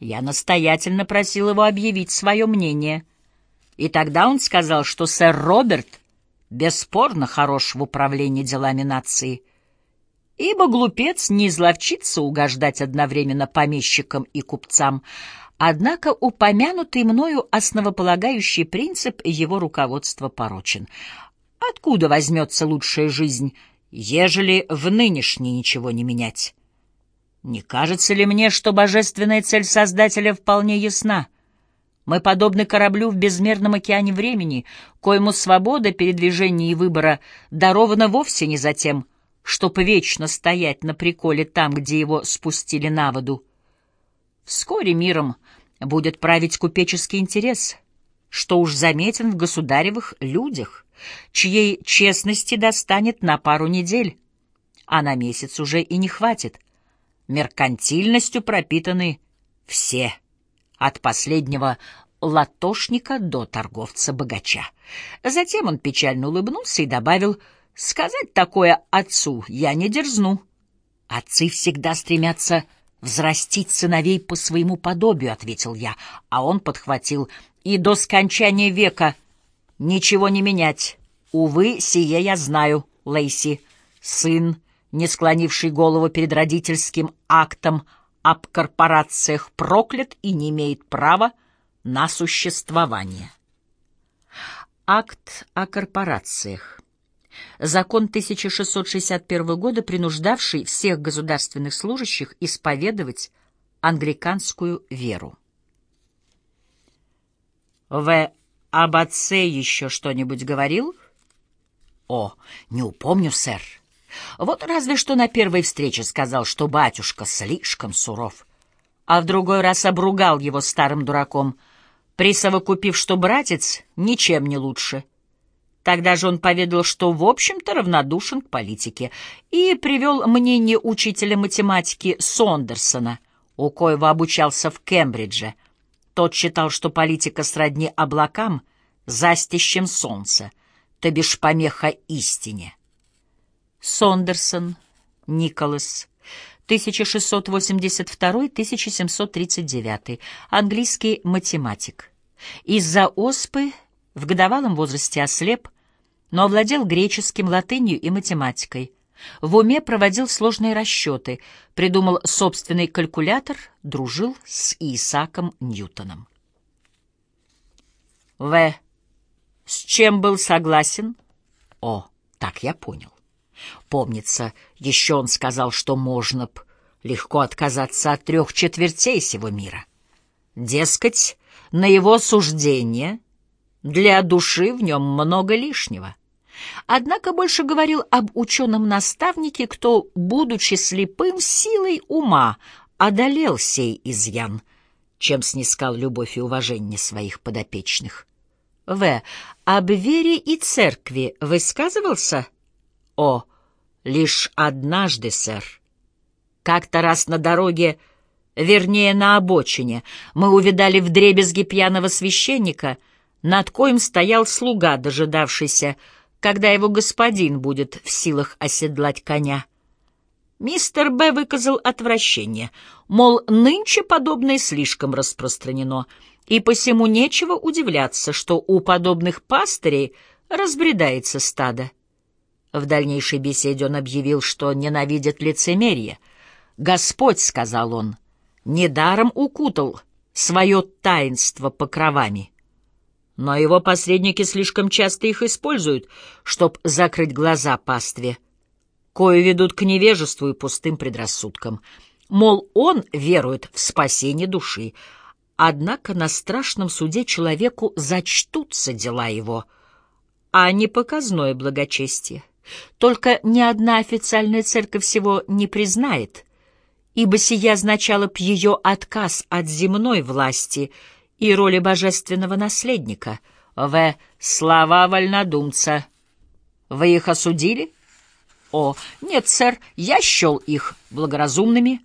Я настоятельно просил его объявить свое мнение. И тогда он сказал, что сэр Роберт бесспорно хорош в управлении делами нации, ибо глупец не изловчится угождать одновременно помещикам и купцам, однако упомянутый мною основополагающий принцип его руководства порочен. Откуда возьмется лучшая жизнь, ежели в нынешней ничего не менять? Не кажется ли мне, что божественная цель Создателя вполне ясна? Мы подобны кораблю в безмерном океане времени, коему свобода передвижения и выбора дарована вовсе не за тем, чтоб вечно стоять на приколе там, где его спустили на воду. Вскоре миром будет править купеческий интерес, что уж заметен в государевых людях, чьей честности достанет на пару недель, а на месяц уже и не хватит — меркантильностью пропитаны все, от последнего латошника до торговца-богача. Затем он печально улыбнулся и добавил, «Сказать такое отцу я не дерзну. Отцы всегда стремятся взрастить сыновей по своему подобию», — ответил я, а он подхватил, «и до скончания века ничего не менять. Увы, сие я знаю, Лейси, сын не склонивший голову перед родительским актом об корпорациях, проклят и не имеет права на существование. Акт о корпорациях. Закон 1661 года, принуждавший всех государственных служащих исповедовать англиканскую веру. В. об отце еще что-нибудь говорил? О, не упомню, сэр. Вот разве что на первой встрече сказал, что батюшка слишком суров, а в другой раз обругал его старым дураком, присовокупив, что братец ничем не лучше. Тогда же он поведал, что в общем-то равнодушен к политике, и привел мнение учителя математики Сондерсона, у коего обучался в Кембридже. Тот считал, что политика сродни облакам, застищем солнца, то бишь помеха истине. Сондерсон, Николас, 1682-1739, английский математик. Из-за оспы в годовалом возрасте ослеп, но овладел греческим, латынью и математикой. В уме проводил сложные расчеты, придумал собственный калькулятор, дружил с Исааком Ньютоном. В. С чем был согласен? О, так я понял. Помнится, еще он сказал, что можно б легко отказаться от трех четвертей сего мира. Дескать, на его суждение для души в нем много лишнего. Однако больше говорил об ученом-наставнике, кто, будучи слепым, силой ума одолел сей изъян, чем снискал любовь и уважение своих подопечных. В. Об вере и церкви высказывался? О. Лишь однажды, сэр. Как-то раз на дороге, вернее, на обочине, мы увидали вдребезги пьяного священника, над коим стоял слуга, дожидавшийся, когда его господин будет в силах оседлать коня. Мистер Б. выказал отвращение, мол, нынче подобное слишком распространено, и посему нечего удивляться, что у подобных пастырей разбредается стадо. В дальнейшей беседе он объявил, что ненавидит лицемерие. «Господь», — сказал он, — «недаром укутал свое таинство покровами». Но его посредники слишком часто их используют, чтоб закрыть глаза пастве, кое ведут к невежеству и пустым предрассудкам. Мол, он верует в спасение души, однако на страшном суде человеку зачтутся дела его, а не показное благочестие. Только ни одна официальная церковь всего не признает, ибо сия означало б ее отказ от земной власти и роли божественного наследника. В. Слова вольнодумца. Вы их осудили? О, нет, сэр, я счел их благоразумными.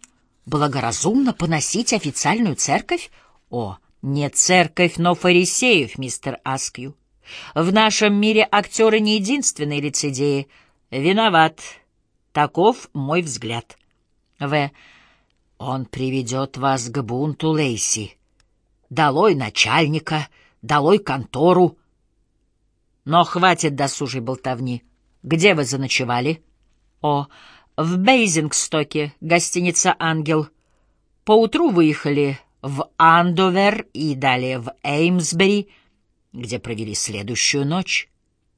Благоразумно поносить официальную церковь? О, не церковь, но фарисеев, мистер Аскью. В нашем мире актеры не единственные лицедеи. Виноват. Таков мой взгляд. В. Он приведет вас к бунту, Лейси. Долой начальника, долой контору. Но хватит досужей болтовни. Где вы заночевали? О, в Бейзингстоке, гостиница «Ангел». Поутру выехали в Андовер и далее в Эймсбери, где провели следующую ночь.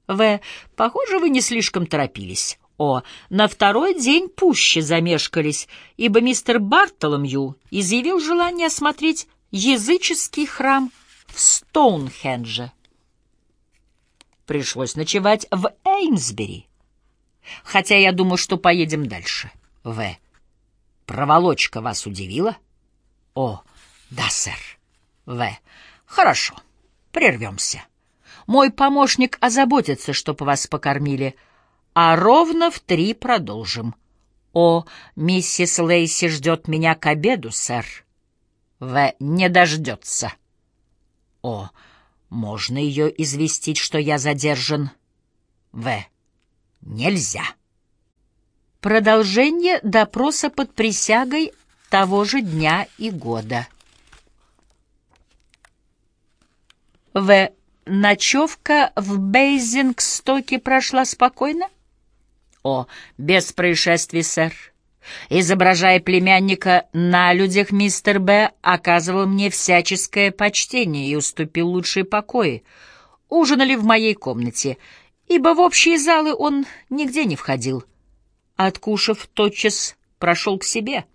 В. Похоже, вы не слишком торопились. О. На второй день пуще замешкались, ибо мистер Бартоломью изъявил желание осмотреть языческий храм в Стоунхендже. Пришлось ночевать в Эймсбери. Хотя я думаю, что поедем дальше. В. Проволочка вас удивила? О, да, сэр. В. Хорошо. Прервемся. Мой помощник озаботится, чтоб вас покормили, а ровно в три продолжим. О, миссис Лейси ждет меня к обеду, сэр. В. Не дождется. О, можно ее известить, что я задержан? В. Нельзя. Продолжение допроса под присягой того же дня и года. В. Ночевка в Бейзингстоке прошла спокойно? О, без происшествий, сэр. Изображая племянника на людях, мистер Б. оказывал мне всяческое почтение и уступил лучшие покои. Ужинали в моей комнате, ибо в общие залы он нигде не входил. Откушав, тотчас прошел к себе.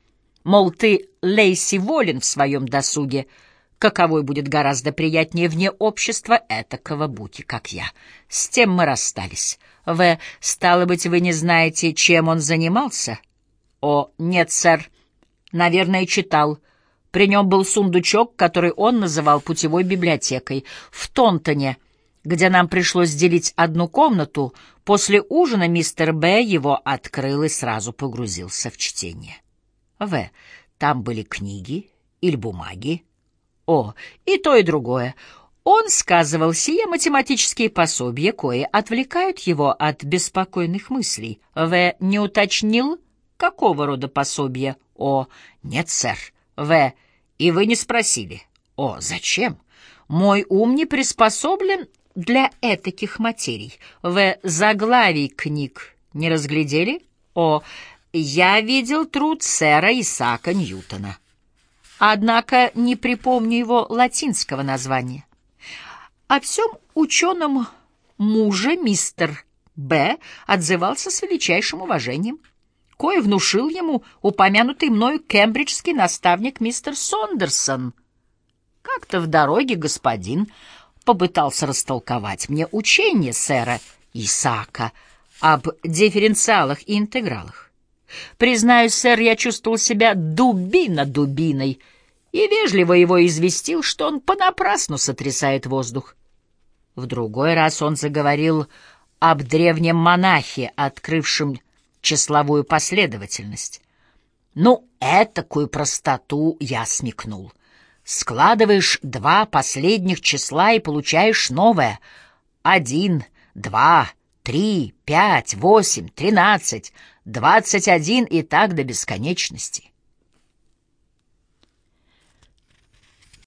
Мол, ты, Лейси, волен в своем досуге — каковой будет гораздо приятнее вне общества этакого бути, как я. С тем мы расстались. В. Стало быть, вы не знаете, чем он занимался? О, нет, сэр. Наверное, читал. При нем был сундучок, который он называл путевой библиотекой. В Тонтоне, где нам пришлось делить одну комнату, после ужина мистер Б. его открыл и сразу погрузился в чтение. В. Там были книги или бумаги, о, и то, и другое. Он сказывал сие математические пособия, кои отвлекают его от беспокойных мыслей. В. не уточнил, какого рода пособия? О, нет, сэр. В. И вы не спросили. О, зачем? Мой ум не приспособлен для этаких материй. В. Заглавий книг не разглядели? О, я видел труд сэра Исаака Ньютона однако не припомню его латинского названия. О всем ученом муже мистер Б. отзывался с величайшим уважением, кое внушил ему упомянутый мною кембриджский наставник мистер Сондерсон. Как-то в дороге господин попытался растолковать мне учение сэра Исаака об дифференциалах и интегралах. Признаюсь, сэр, я чувствовал себя дубина дубиной и вежливо его известил, что он понапрасну сотрясает воздух. В другой раз он заговорил об древнем монахе, открывшем числовую последовательность. Ну, этакую простоту я смекнул. Складываешь два последних числа и получаешь новое. Один, два, три, пять, восемь, тринадцать, двадцать один и так до бесконечности.